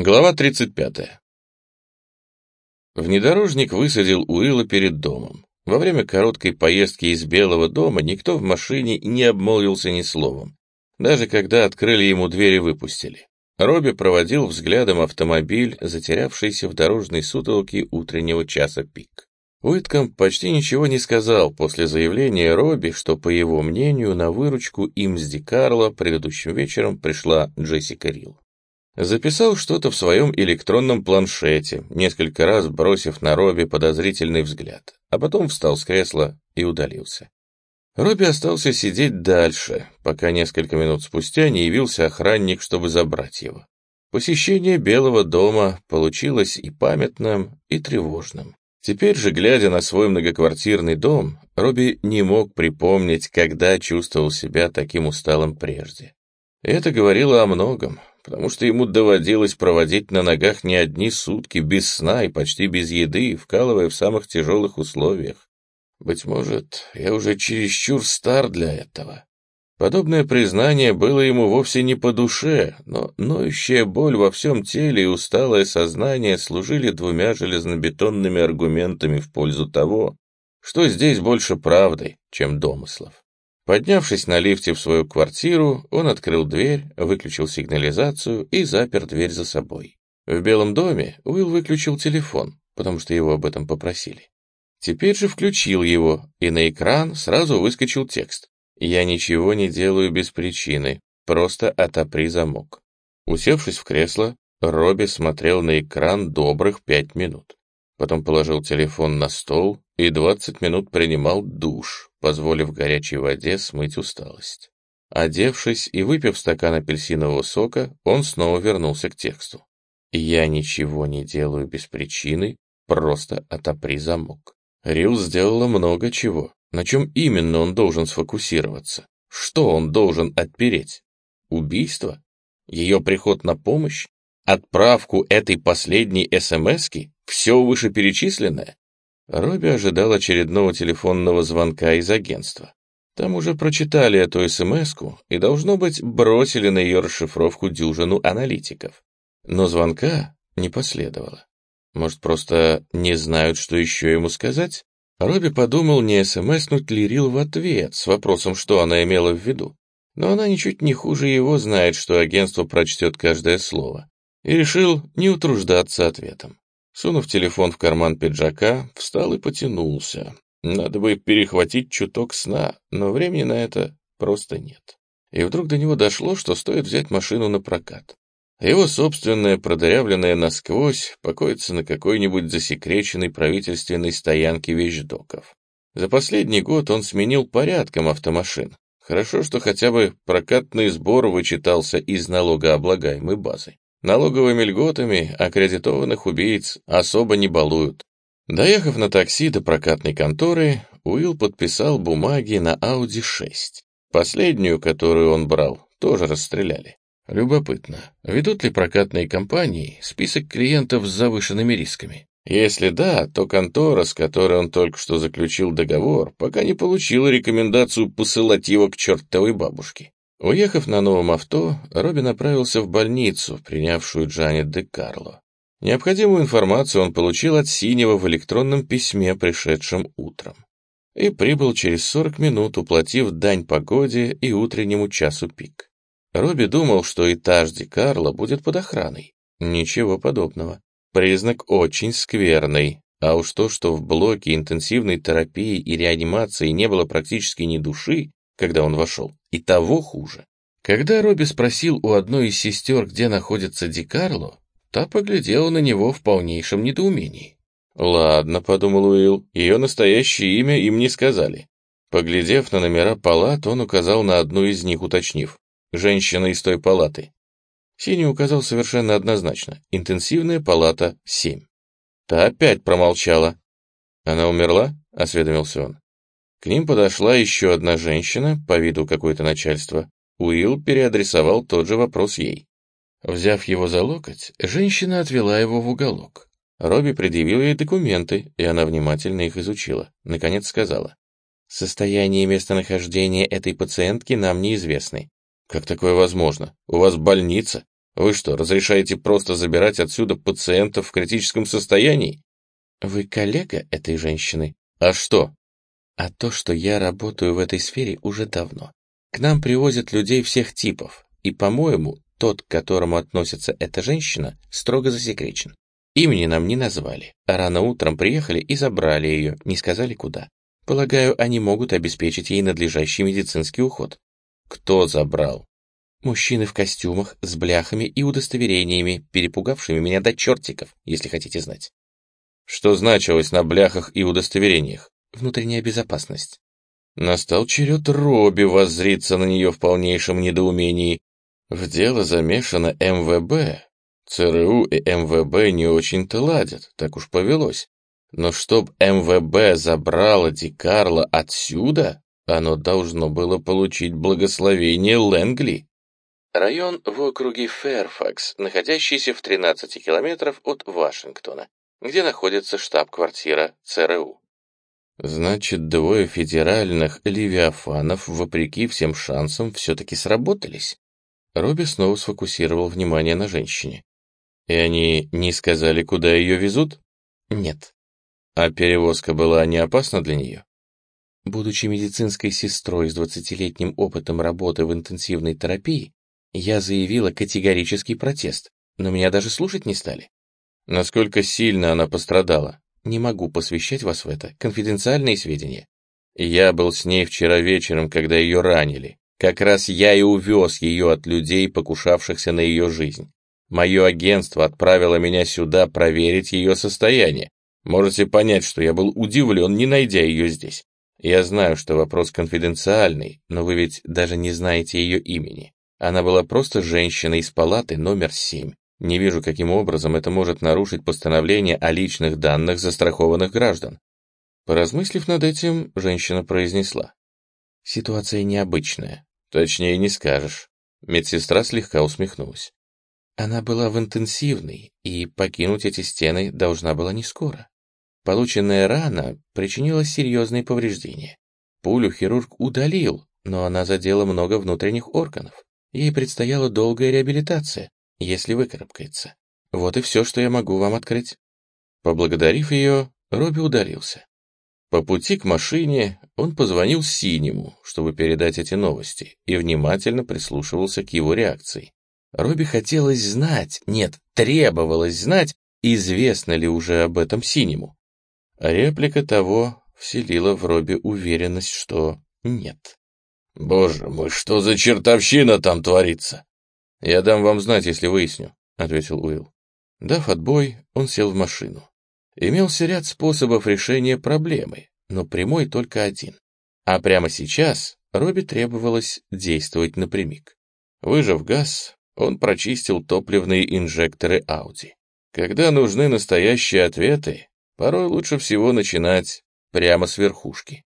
Глава 35. Внедорожник высадил Уилла перед домом. Во время короткой поездки из Белого дома никто в машине не обмолвился ни словом, даже когда открыли ему дверь и выпустили. Робби проводил взглядом автомобиль, затерявшийся в дорожной сутолке утреннего часа пик. Уитком почти ничего не сказал после заявления Робби, что, по его мнению, на выручку им с Ди Карло предыдущим вечером пришла Джессика Рилл. Записал что-то в своем электронном планшете, несколько раз бросив на Робби подозрительный взгляд, а потом встал с кресла и удалился. Робби остался сидеть дальше, пока несколько минут спустя не явился охранник, чтобы забрать его. Посещение Белого дома получилось и памятным, и тревожным. Теперь же, глядя на свой многоквартирный дом, Робби не мог припомнить, когда чувствовал себя таким усталым прежде. Это говорило о многом, потому что ему доводилось проводить на ногах не одни сутки без сна и почти без еды, вкалывая в самых тяжелых условиях. Быть может, я уже чересчур стар для этого. Подобное признание было ему вовсе не по душе, но ноющая боль во всем теле и усталое сознание служили двумя железнобетонными аргументами в пользу того, что здесь больше правды, чем домыслов. Поднявшись на лифте в свою квартиру, он открыл дверь, выключил сигнализацию и запер дверь за собой. В Белом доме Уилл выключил телефон, потому что его об этом попросили. Теперь же включил его, и на экран сразу выскочил текст. «Я ничего не делаю без причины, просто отопри замок». Усевшись в кресло, Робби смотрел на экран добрых пять минут. Потом положил телефон на стол и двадцать минут принимал душ, позволив горячей воде смыть усталость. Одевшись и выпив стакан апельсинового сока, он снова вернулся к тексту. «Я ничего не делаю без причины, просто отопри замок». Рил сделала много чего. На чем именно он должен сфокусироваться? Что он должен отпереть? Убийство? Ее приход на помощь? Отправку этой последней СМСки? Все вышеперечисленное? Робби ожидал очередного телефонного звонка из агентства. Там уже прочитали эту смс и, должно быть, бросили на ее расшифровку дюжину аналитиков. Но звонка не последовало. Может, просто не знают, что еще ему сказать? Робби подумал, не смснуть ли Рил в ответ с вопросом, что она имела в виду. Но она ничуть не хуже его знает, что агентство прочтет каждое слово, и решил не утруждаться ответом. Сунув телефон в карман пиджака, встал и потянулся. Надо бы перехватить чуток сна, но времени на это просто нет. И вдруг до него дошло, что стоит взять машину на прокат. Его собственная, продырявленная насквозь, покоится на какой-нибудь засекреченной правительственной стоянке вещдоков. За последний год он сменил порядком автомашин. Хорошо, что хотя бы прокатный сбор вычитался из налогооблагаемой базы. Налоговыми льготами аккредитованных убийц особо не балуют. Доехав на такси до прокатной конторы, Уилл подписал бумаги на Audi 6. Последнюю, которую он брал, тоже расстреляли. Любопытно, ведут ли прокатные компании список клиентов с завышенными рисками? Если да, то контора, с которой он только что заключил договор, пока не получила рекомендацию посылать его к чертовой бабушке. Уехав на новом авто, Робби направился в больницу, принявшую Джанет де Карло. Необходимую информацию он получил от Синего в электронном письме, пришедшем утром. И прибыл через 40 минут, уплатив дань погоде и утреннему часу пик. Робби думал, что этаж Ди Карло будет под охраной. Ничего подобного. Признак очень скверный. А уж то, что в блоке интенсивной терапии и реанимации не было практически ни души, когда он вошел, и того хуже. Когда Робби спросил у одной из сестер, где находится Ди Карло, та поглядела на него в полнейшем недоумении. «Ладно», — подумал Уилл, — «ее настоящее имя им не сказали». Поглядев на номера палат, он указал на одну из них, уточнив. «Женщина из той палаты». Синий указал совершенно однозначно. Интенсивная палата 7. Та опять промолчала. «Она умерла?» — осведомился он. К ним подошла еще одна женщина, по виду какое-то начальство. Уилл переадресовал тот же вопрос ей. Взяв его за локоть, женщина отвела его в уголок. Робби предъявил ей документы, и она внимательно их изучила. Наконец сказала. «Состояние и местонахождение этой пациентки нам неизвестны». «Как такое возможно? У вас больница. Вы что, разрешаете просто забирать отсюда пациентов в критическом состоянии? Вы коллега этой женщины? А что? А то, что я работаю в этой сфере уже давно. К нам привозят людей всех типов, и, по-моему, тот, к которому относится эта женщина, строго засекречен. Имени нам не назвали, а рано утром приехали и забрали ее, не сказали куда. Полагаю, они могут обеспечить ей надлежащий медицинский уход. Кто забрал? Мужчины в костюмах, с бляхами и удостоверениями, перепугавшими меня до чертиков, если хотите знать. Что значилось на бляхах и удостоверениях? Внутренняя безопасность. Настал черед Робби воззриться на нее в полнейшем недоумении. В дело замешано МВБ. ЦРУ и МВБ не очень-то ладят, так уж повелось. Но чтоб МВБ забрало Ди Карло отсюда, оно должно было получить благословение Лэнгли. Район в округе Фэрфакс, находящийся в 13 километров от Вашингтона, где находится штаб-квартира ЦРУ. Значит, двое федеральных левиафанов, вопреки всем шансам, все-таки сработались. Робби снова сфокусировал внимание на женщине. И они не сказали, куда ее везут? Нет. А перевозка была не опасна для нее? Будучи медицинской сестрой с двадцатилетним опытом работы в интенсивной терапии, я заявила категорический протест, но меня даже слушать не стали. Насколько сильно она пострадала? Не могу посвящать вас в это, конфиденциальные сведения. Я был с ней вчера вечером, когда ее ранили. Как раз я и увез ее от людей, покушавшихся на ее жизнь. Мое агентство отправило меня сюда проверить ее состояние. Можете понять, что я был удивлен, не найдя ее здесь. Я знаю, что вопрос конфиденциальный, но вы ведь даже не знаете ее имени. Она была просто женщиной из палаты номер семь. Не вижу, каким образом это может нарушить постановление о личных данных застрахованных граждан. Поразмыслив над этим, женщина произнесла. Ситуация необычная. Точнее не скажешь. Медсестра слегка усмехнулась. Она была в интенсивной, и покинуть эти стены должна была не скоро. Полученная рана причинила серьезные повреждения. Пулю хирург удалил, но она задела много внутренних органов. Ей предстояла долгая реабилитация, если выкарабкается. Вот и все, что я могу вам открыть». Поблагодарив ее, Робби удалился. По пути к машине он позвонил Синему, чтобы передать эти новости, и внимательно прислушивался к его реакции. Робби хотелось знать, нет, требовалось знать, известно ли уже об этом Синему. Реплика того вселила в Робби уверенность, что нет. «Боже мой, что за чертовщина там творится?» «Я дам вам знать, если выясню», — ответил Уилл. Дав отбой, он сел в машину. Имелся ряд способов решения проблемы, но прямой только один. А прямо сейчас Робби требовалось действовать напрямик. Выжав газ, он прочистил топливные инжекторы Ауди. Когда нужны настоящие ответы, порой лучше всего начинать прямо с верхушки.